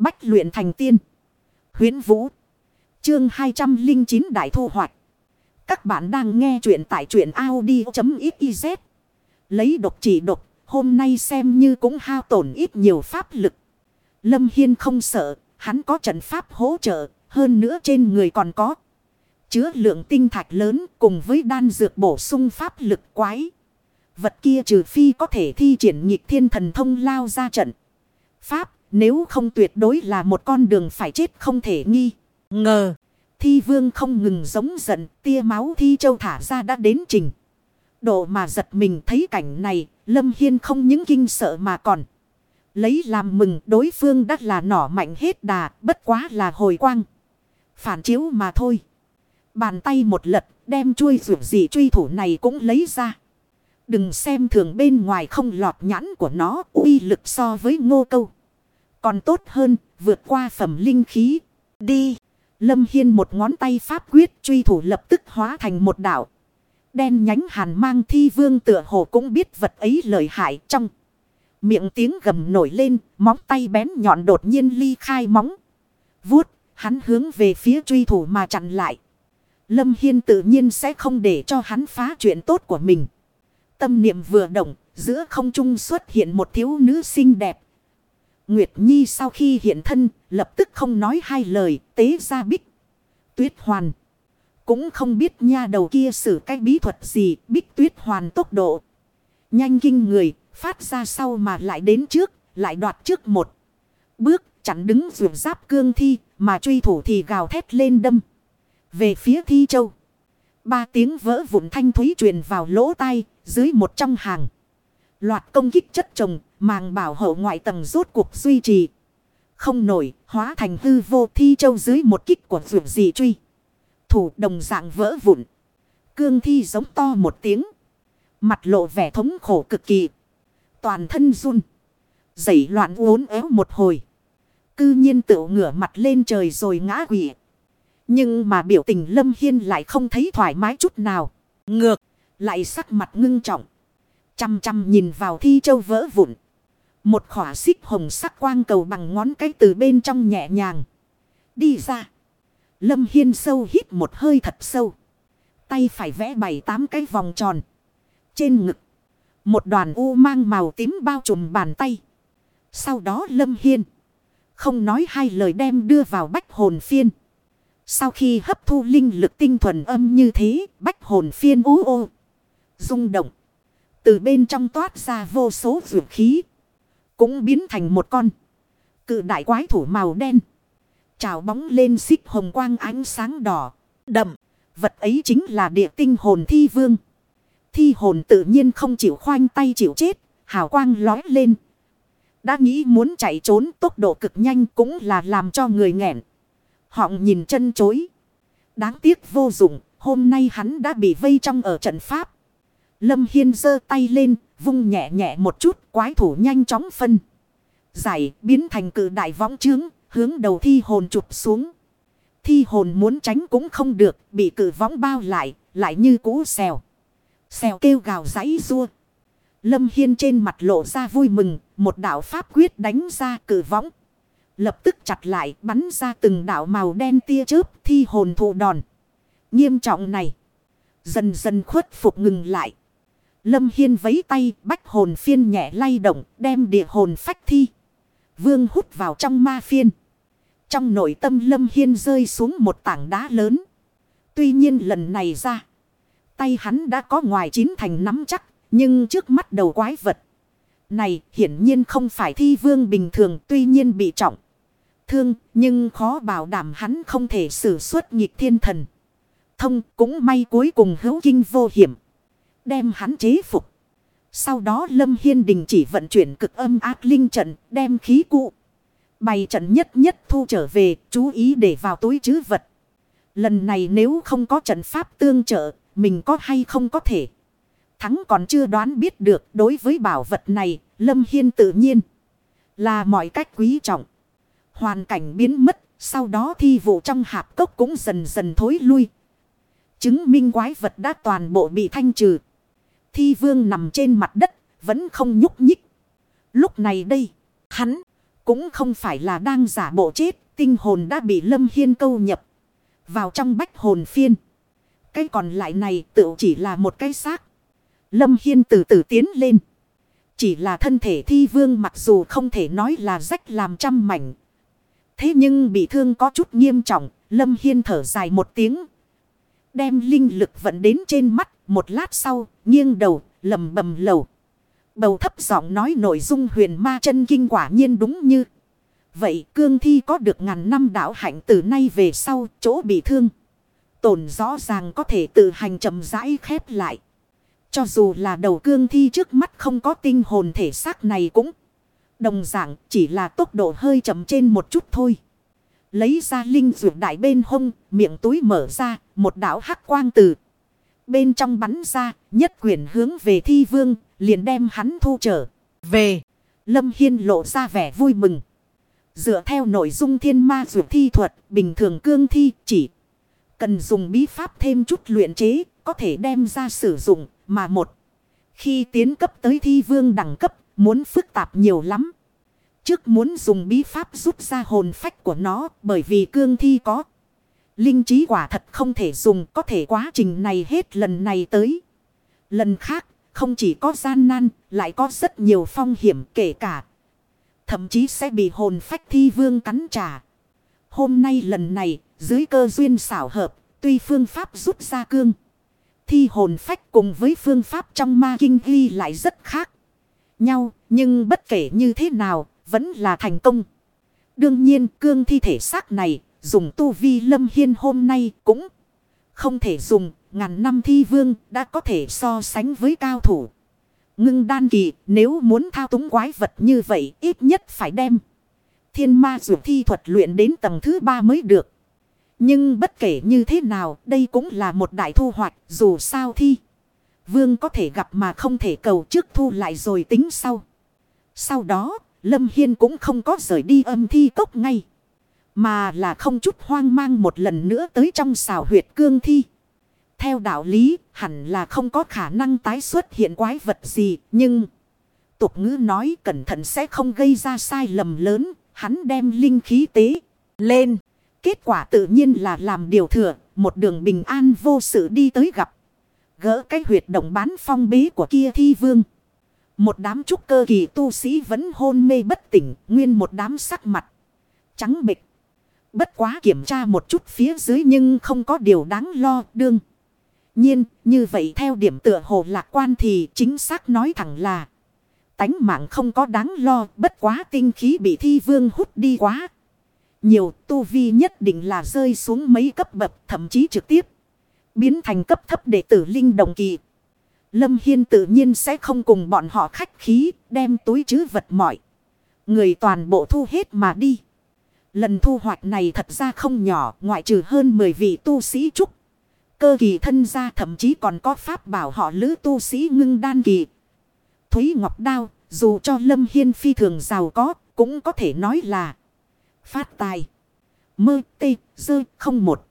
Bách luyện thành tiên. Huyến Vũ. Chương 209 Đại Thu Hoạch. Các bạn đang nghe truyện tại truyện Audi.xyz. Lấy độc chỉ độc. Hôm nay xem như cũng hao tổn ít nhiều pháp lực. Lâm Hiên không sợ. Hắn có trận pháp hỗ trợ. Hơn nữa trên người còn có. Chứa lượng tinh thạch lớn cùng với đan dược bổ sung pháp lực quái. Vật kia trừ phi có thể thi triển nhịp thiên thần thông lao ra trận. Pháp nếu không tuyệt đối là một con đường phải chết không thể nghi. Ngờ. Thi vương không ngừng giống giận. Tia máu thi châu thả ra đã đến trình. Độ mà giật mình thấy cảnh này. Lâm Hiên không những kinh sợ mà còn. Lấy làm mừng đối phương đã là nỏ mạnh hết đà. Bất quá là hồi quang. Phản chiếu mà thôi. Bàn tay một lật, đem chuôi rượu gì truy thủ này cũng lấy ra. Đừng xem thường bên ngoài không lọt nhãn của nó, uy lực so với ngô câu. Còn tốt hơn, vượt qua phẩm linh khí. Đi. Lâm Hiên một ngón tay pháp quyết truy thủ lập tức hóa thành một đảo. Đen nhánh hàn mang thi vương tựa hồ cũng biết vật ấy lợi hại trong. Miệng tiếng gầm nổi lên, móng tay bén nhọn đột nhiên ly khai móng. Vuốt, hắn hướng về phía truy thủ mà chặn lại. Lâm Hiên tự nhiên sẽ không để cho hắn phá chuyện tốt của mình. Tâm niệm vừa động, giữa không trung xuất hiện một thiếu nữ xinh đẹp, Nguyệt Nhi sau khi hiện thân, lập tức không nói hai lời, tế ra bích. Tuyết hoàn. Cũng không biết nha đầu kia xử cái bí thuật gì, bích tuyết hoàn tốc độ. Nhanh kinh người, phát ra sau mà lại đến trước, lại đoạt trước một. Bước, chặn đứng vượt giáp cương thi, mà truy thủ thì gào thét lên đâm. Về phía thi châu. Ba tiếng vỡ vụn thanh thúy truyền vào lỗ tai, dưới một trong hàng. Loạt công kích chất chồng màng bảo hộ ngoại tầng rốt cuộc duy trì. Không nổi, hóa thành hư vô thi châu dưới một kích của vượt dị truy. Thủ đồng dạng vỡ vụn. Cương thi giống to một tiếng. Mặt lộ vẻ thống khổ cực kỳ. Toàn thân run. Dậy loạn uốn éo một hồi. Cư nhiên tự ngửa mặt lên trời rồi ngã quỷ. Nhưng mà biểu tình Lâm Hiên lại không thấy thoải mái chút nào. Ngược, lại sắc mặt ngưng trọng. Chăm chăm nhìn vào thi châu vỡ vụn. Một khỏa xích hồng sắc quang cầu bằng ngón cái từ bên trong nhẹ nhàng. Đi ra. Lâm Hiên sâu hít một hơi thật sâu. Tay phải vẽ bảy tám cái vòng tròn. Trên ngực. Một đoàn u mang màu tím bao trùm bàn tay. Sau đó Lâm Hiên. Không nói hai lời đem đưa vào bách hồn phiên. Sau khi hấp thu linh lực tinh thuần âm như thế, bách hồn phiên ú ô. rung động. Từ bên trong toát ra vô số vượt khí. Cũng biến thành một con. Cự đại quái thủ màu đen. Trào bóng lên xích hồng quang ánh sáng đỏ. Đậm. Vật ấy chính là địa tinh hồn thi vương. Thi hồn tự nhiên không chịu khoanh tay chịu chết. Hào quang lói lên. Đã nghĩ muốn chạy trốn tốc độ cực nhanh cũng là làm cho người nghẹn. Họng nhìn chân chối. Đáng tiếc vô dụng. Hôm nay hắn đã bị vây trong ở trận pháp. Lâm Hiên giơ tay lên, vung nhẹ nhẹ một chút, quái thủ nhanh chóng phân. Giải, biến thành cử đại võng trướng, hướng đầu thi hồn chụp xuống. Thi hồn muốn tránh cũng không được, bị cử võng bao lại, lại như cũ xèo. Xèo kêu gào giấy rua. Lâm Hiên trên mặt lộ ra vui mừng, một đạo pháp quyết đánh ra cử võng. Lập tức chặt lại, bắn ra từng đạo màu đen tia chớp, thi hồn thụ đòn. Nghiêm trọng này. Dần dần khuất phục ngừng lại. Lâm Hiên vấy tay, bách hồn phiên nhẹ lay động, đem địa hồn phách thi. Vương hút vào trong ma phiên. Trong nội tâm Lâm Hiên rơi xuống một tảng đá lớn. Tuy nhiên lần này ra. Tay hắn đã có ngoài chín thành nắm chắc. Nhưng trước mắt đầu quái vật. Này hiển nhiên không phải thi vương bình thường, tuy nhiên bị trọng. Thương, nhưng khó bảo đảm hắn không thể sử xuất nghịch thiên thần. Thông cũng may cuối cùng hữu kinh vô hiểm đem hắn chế phục. Sau đó Lâm Hiên đình chỉ vận chuyển cực âm ác linh trận, đem khí cụ. Bày trận nhất nhất thu trở về, chú ý để vào túi chứ vật. Lần này nếu không có trận pháp tương trợ, mình có hay không có thể. Thắng còn chưa đoán biết được đối với bảo vật này, Lâm Hiên tự nhiên là mọi cách quý trọng. Hoàn cảnh biến mất, sau đó thi vụ trong hạp cốc cũng dần dần thối lui. Chứng minh quái vật đã toàn bộ bị thanh trừ. Thi vương nằm trên mặt đất, vẫn không nhúc nhích. Lúc này đây, hắn cũng không phải là đang giả bộ chết. Tinh hồn đã bị Lâm Hiên câu nhập vào trong bách hồn phiên. Cái còn lại này tự chỉ là một cái xác. Lâm Hiên từ từ tiến lên. Chỉ là thân thể thi vương mặc dù không thể nói là rách làm trăm mảnh. Thế nhưng bị thương có chút nghiêm trọng. Lâm Hiên thở dài một tiếng. Đem linh lực vận đến trên mắt. Một lát sau nghiêng đầu lầm bầm lầu. Bầu thấp giọng nói nội dung huyền ma chân kinh quả nhiên đúng như. Vậy cương thi có được ngàn năm đạo hạnh từ nay về sau chỗ bị thương. Tổn rõ ràng có thể tự hành chậm rãi khép lại. Cho dù là đầu cương thi trước mắt không có tinh hồn thể xác này cũng đồng dạng chỉ là tốc độ hơi chậm trên một chút thôi. Lấy ra linh dược đại bên hông, miệng túi mở ra, một đảo hắc quang từ. Bên trong bắn ra, nhất quyển hướng về thi vương, liền đem hắn thu trở. Về, Lâm Hiên lộ ra vẻ vui mừng. Dựa theo nội dung thiên ma dụ thi thuật, bình thường cương thi chỉ cần dùng bí pháp thêm chút luyện chế, có thể đem ra sử dụng, mà một. Khi tiến cấp tới thi vương đẳng cấp, muốn phức tạp nhiều lắm. Trước muốn dùng bí pháp rút ra hồn phách của nó, bởi vì cương thi có. Linh trí quả thật không thể dùng, có thể quá trình này hết lần này tới. Lần khác, không chỉ có gian nan, lại có rất nhiều phong hiểm kể cả Thậm chí sẽ bị hồn phách thi vương cắn trả. Hôm nay lần này, dưới cơ duyên xảo hợp, tuy phương pháp rút ra cương. Thi hồn phách cùng với phương pháp trong ma kinh ghi lại rất khác nhau, nhưng bất kể như thế nào, vẫn là thành công. Đương nhiên, cương thi thể xác này, dùng tu vi lâm hiên hôm nay cũng không thể dùng, ngàn năm thi vương đã có thể so sánh với cao thủ. Ngưng đan kỳ nếu muốn thao túng quái vật như vậy ít nhất phải đem. Thiên ma dù thi thuật luyện đến tầng thứ ba mới được. Nhưng bất kể như thế nào đây cũng là một đại thu hoạch dù sao thi. Vương có thể gặp mà không thể cầu trước thu lại rồi tính sau. Sau đó Lâm Hiên cũng không có rời đi âm thi cốc ngay. Mà là không chút hoang mang một lần nữa tới trong xào huyệt cương thi. Theo đạo lý, hẳn là không có khả năng tái xuất hiện quái vật gì, nhưng... Tục ngữ nói cẩn thận sẽ không gây ra sai lầm lớn, hắn đem linh khí tế lên. Kết quả tự nhiên là làm điều thừa, một đường bình an vô sự đi tới gặp. Gỡ cái huyệt động bán phong bế của kia thi vương. Một đám trúc cơ kỳ tu sĩ vẫn hôn mê bất tỉnh, nguyên một đám sắc mặt. Trắng bịch. Bất quá kiểm tra một chút phía dưới nhưng không có điều đáng lo đương nhiên, như vậy theo điểm tựa hồ lạc quan thì chính xác nói thẳng là tánh mạng không có đáng lo, bất quá tinh khí bị thi vương hút đi quá. Nhiều tu vi nhất định là rơi xuống mấy cấp bậc, thậm chí trực tiếp biến thành cấp thấp đệ tử linh đồng kỳ. Lâm Hiên tự nhiên sẽ không cùng bọn họ khách khí, đem túi chứ vật mọi. Người toàn bộ thu hết mà đi. Lần thu hoạch này thật ra không nhỏ, ngoại trừ hơn 10 vị tu sĩ trúc. Cơ kỳ thân gia thậm chí còn có pháp bảo họ lữ tu sĩ ngưng đan kỳ. Thúy Ngọc Đao, dù cho Lâm Hiên phi thường giàu có, cũng có thể nói là phát tài. Mơ tê dơ không một.